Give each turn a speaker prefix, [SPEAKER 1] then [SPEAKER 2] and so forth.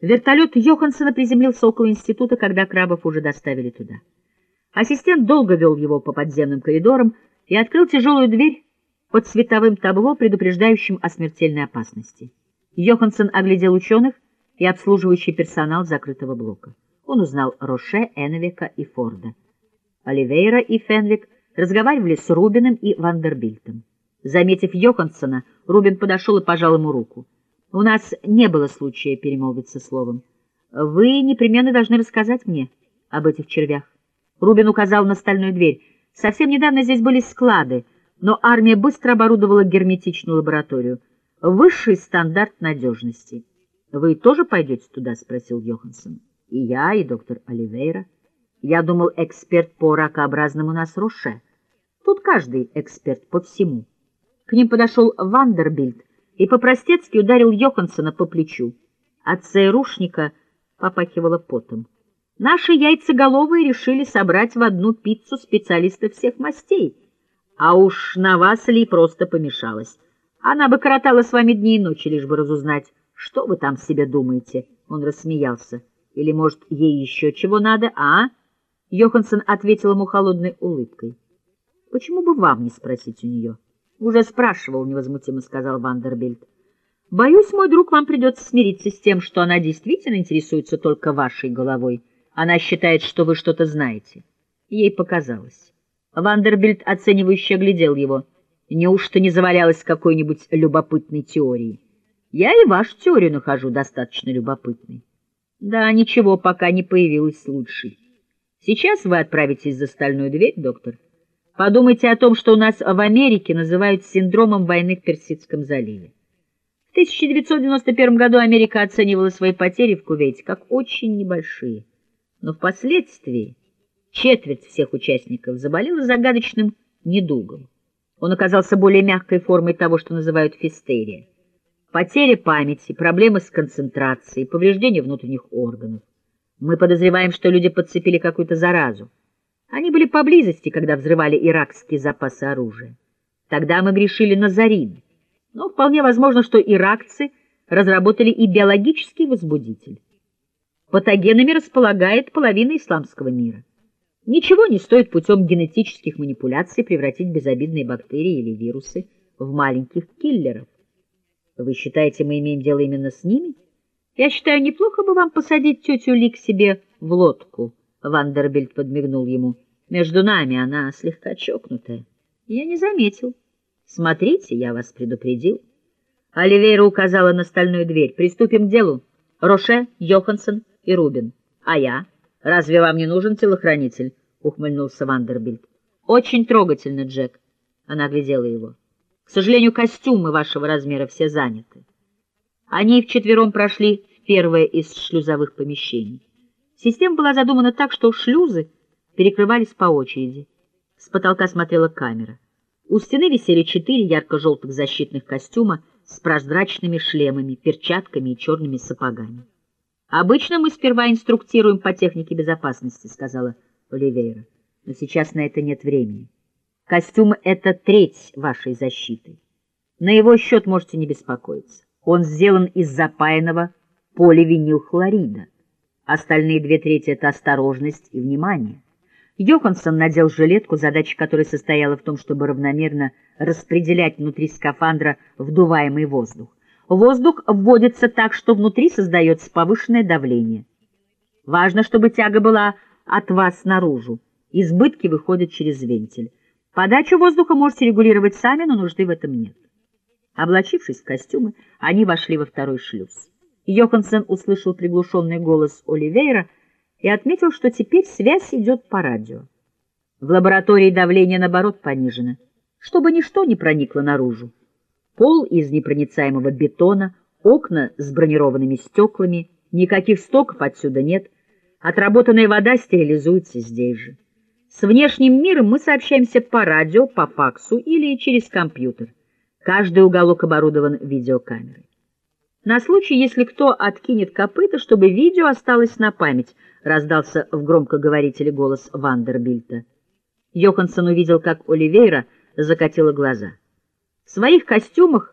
[SPEAKER 1] Вертолет Йоханссона приземлился около института, когда крабов уже доставили туда. Ассистент долго вел его по подземным коридорам и открыл тяжелую дверь под световым табло, предупреждающим о смертельной опасности. Йоханссон оглядел ученых и обслуживающий персонал закрытого блока. Он узнал Роше, Энвика и Форда. Оливейра и Фенвик разговаривали с Рубином и Вандербильтом. Заметив Йоханссона, Рубин подошел и пожал ему руку. У нас не было случая перемолвиться словом. Вы непременно должны рассказать мне об этих червях. Рубин указал на стальную дверь. Совсем недавно здесь были склады, но армия быстро оборудовала герметичную лабораторию. Высший стандарт надежности. Вы тоже пойдете туда? — спросил Йоханссон. И я, и доктор Оливейра. Я думал, эксперт по ракообразным у нас Роше. Тут каждый эксперт по всему. К ним подошел Вандербильд и по-простецки ударил Йоханссона по плечу. От ЦРУшника попахивало потом. Наши яйцеголовые решили собрать в одну пиццу специалистов всех мастей. А уж на вас ли просто помешалась. Она бы коротала с вами дни и ночи, лишь бы разузнать, что вы там себе думаете. Он рассмеялся. Или, может, ей еще чего надо, а? Йоханссон ответил ему холодной улыбкой. Почему бы вам не спросить у нее? —— Уже спрашивал, — невозмутимо сказал Вандербильд. — Боюсь, мой друг, вам придется смириться с тем, что она действительно интересуется только вашей головой. Она считает, что вы что-то знаете. Ей показалось. Вандербильд оценивающе оглядел его. Неужто не завалялась какой-нибудь любопытной теории? Я и вашу теорию нахожу достаточно любопытной. Да, ничего, пока не появилось лучшей. Сейчас вы отправитесь за стальную дверь, доктор. Подумайте о том, что у нас в Америке называют синдромом войны в Персидском заливе. В 1991 году Америка оценивала свои потери в Кувейте как очень небольшие, но впоследствии четверть всех участников заболела загадочным недугом. Он оказался более мягкой формой того, что называют фистерия. Потеря памяти, проблемы с концентрацией, повреждение внутренних органов. Мы подозреваем, что люди подцепили какую-то заразу. Они были поблизости, когда взрывали иракские запасы оружия. Тогда мы грешили на Зарин. Но вполне возможно, что иракцы разработали и биологический возбудитель. Патогенами располагает половина исламского мира. Ничего не стоит путем генетических манипуляций превратить безобидные бактерии или вирусы в маленьких киллеров. Вы считаете, мы имеем дело именно с ними? Я считаю, неплохо бы вам посадить тетю Ли к себе в лодку. Вандербильд подмигнул ему. Между нами она слегка чокнутая. Я не заметил. Смотрите, я вас предупредил. Оливейра указала на стальную дверь. Приступим к делу. Роше, Йоханссон и Рубин. А я? Разве вам не нужен телохранитель? Ухмыльнулся Вандербильд. Очень трогательно, Джек. Она глядела его. К сожалению, костюмы вашего размера все заняты. Они вчетвером прошли в первое из шлюзовых помещений. Система была задумана так, что шлюзы перекрывались по очереди. С потолка смотрела камера. У стены висели четыре ярко-желтых защитных костюма с прозрачными шлемами, перчатками и черными сапогами. «Обычно мы сперва инструктируем по технике безопасности», — сказала Оливейра. «Но сейчас на это нет времени. Костюм — это треть вашей защиты. На его счет можете не беспокоиться. Он сделан из запаянного поливинилхлорида. Остальные две трети — это осторожность и внимание. Йоханссон надел жилетку, задача которой состояла в том, чтобы равномерно распределять внутри скафандра вдуваемый воздух. Воздух вводится так, что внутри создается повышенное давление. Важно, чтобы тяга была от вас наружу. Избытки выходят через вентиль. Подачу воздуха можете регулировать сами, но нужды в этом нет. Облачившись в костюмы, они вошли во второй шлюз. Йоханссон услышал приглушенный голос Оливейра и отметил, что теперь связь идет по радио. В лаборатории давление, наоборот, понижено, чтобы ничто не проникло наружу. Пол из непроницаемого бетона, окна с бронированными стеклами, никаких стоков отсюда нет, отработанная вода стерилизуется здесь же. С внешним миром мы сообщаемся по радио, по факсу или через компьютер. Каждый уголок оборудован видеокамерой на случай, если кто откинет копыта, чтобы видео осталось на память, раздался в громкоговорителе голос Вандербильта. Йоханссон увидел, как Оливейра закатила глаза. В своих костюмах